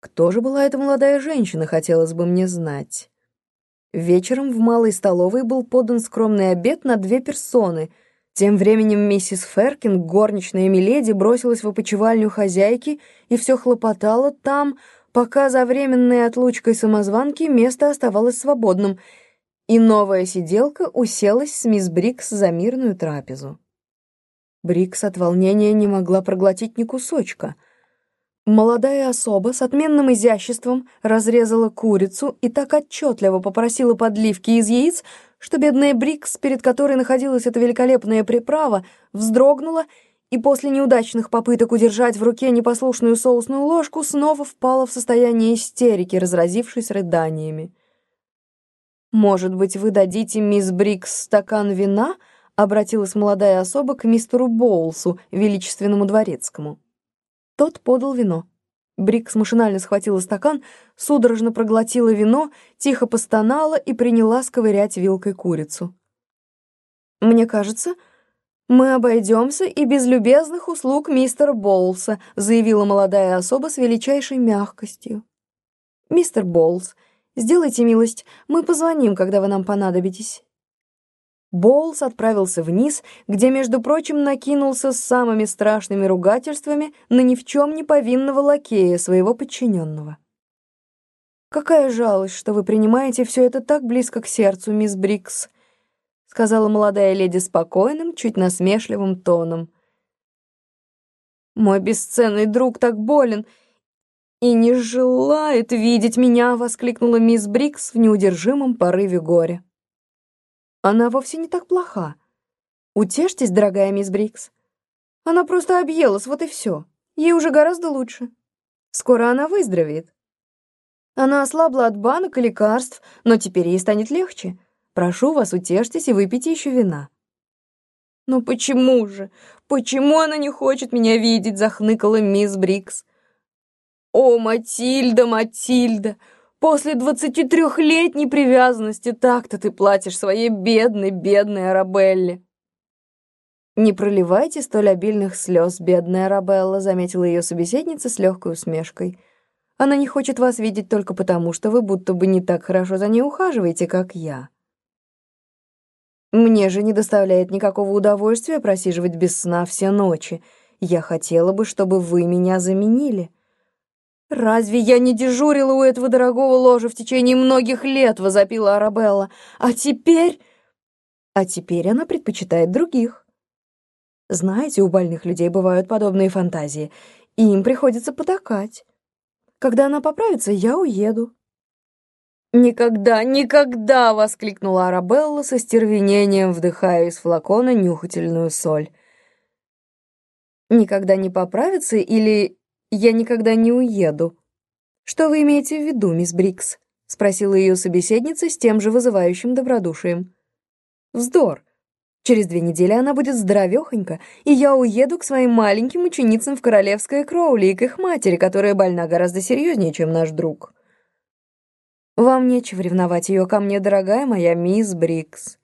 Кто же была эта молодая женщина, хотелось бы мне знать. Вечером в малой столовой был подан скромный обед на две персоны. Тем временем миссис Феркин, горничная Миледи, бросилась в опочивальню хозяйки и все хлопотала там, пока за временной отлучкой самозванки место оставалось свободным, и новая сиделка уселась с мисс Брикс за мирную трапезу. Брикс от волнения не могла проглотить ни кусочка — Молодая особа с отменным изяществом разрезала курицу и так отчетливо попросила подливки из яиц, что бедная Брикс, перед которой находилась эта великолепная приправа, вздрогнула и после неудачных попыток удержать в руке непослушную соусную ложку снова впала в состояние истерики, разразившись рыданиями. «Может быть, вы дадите мисс Брикс стакан вина?» — обратилась молодая особа к мистеру Боулсу, величественному дворецкому. Тот подал вино. Брикс машинально схватила стакан, судорожно проглотила вино, тихо постонала и приняла сковырять вилкой курицу. «Мне кажется, мы обойдемся и без любезных услуг мистера Боулса», заявила молодая особа с величайшей мягкостью. «Мистер Боулс, сделайте милость, мы позвоним, когда вы нам понадобитесь». Боулс отправился вниз, где, между прочим, накинулся с самыми страшными ругательствами на ни в чем не повинного лакея, своего подчиненного. «Какая жалость, что вы принимаете все это так близко к сердцу, мисс Брикс», сказала молодая леди спокойным, чуть насмешливым тоном. «Мой бесценный друг так болен и не желает видеть меня», воскликнула мисс Брикс в неудержимом порыве горя. Она вовсе не так плоха. Утешьтесь, дорогая мисс Брикс. Она просто объелась, вот и все. Ей уже гораздо лучше. Скоро она выздоровеет. Она ослабла от банок и лекарств, но теперь ей станет легче. Прошу вас, утешьтесь и выпейте еще вина. «Но почему же? Почему она не хочет меня видеть?» — захныкала мисс Брикс. «О, Матильда, Матильда! После двадцати трехлетней привязанности так-то ты платишь своей бедной, бедной Арабелле. «Не проливайте столь обильных слез, бедная Арабелла», заметила ее собеседница с легкой усмешкой. «Она не хочет вас видеть только потому, что вы будто бы не так хорошо за ней ухаживаете, как я». «Мне же не доставляет никакого удовольствия просиживать без сна все ночи. Я хотела бы, чтобы вы меня заменили». «Разве я не дежурила у этого дорогого ложа в течение многих лет?» — возопила Арабелла. «А теперь...» «А теперь она предпочитает других». Знаете, у больных людей бывают подобные фантазии, и им приходится потакать. Когда она поправится, я уеду. «Никогда, никогда!» — воскликнула Арабелла со стервенением, вдыхая из флакона нюхательную соль. «Никогда не поправится или я никогда не уеду. Что вы имеете в виду, мисс Брикс? спросила ее собеседница с тем же вызывающим добродушием. Вздор. Через две недели она будет здоровехонька, и я уеду к своим маленьким ученицам в Королевское Кроули и к их матери, которая больна гораздо серьезнее, чем наш друг. Вам нечего ревновать ее ко мне, дорогая моя мисс Брикс.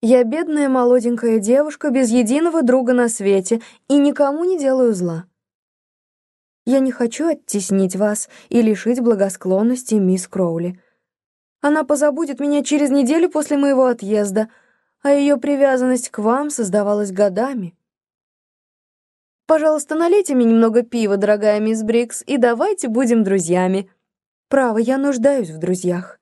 Я бедная молоденькая девушка без единого друга на свете и никому не делаю зла. Я не хочу оттеснить вас и лишить благосклонности мисс Кроули. Она позабудет меня через неделю после моего отъезда, а ее привязанность к вам создавалась годами. Пожалуйста, налейте мне немного пива, дорогая мисс Брикс, и давайте будем друзьями. Право, я нуждаюсь в друзьях.